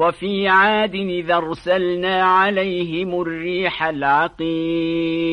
وفي عاد إذا أرسلنا عليهم الريح العقيم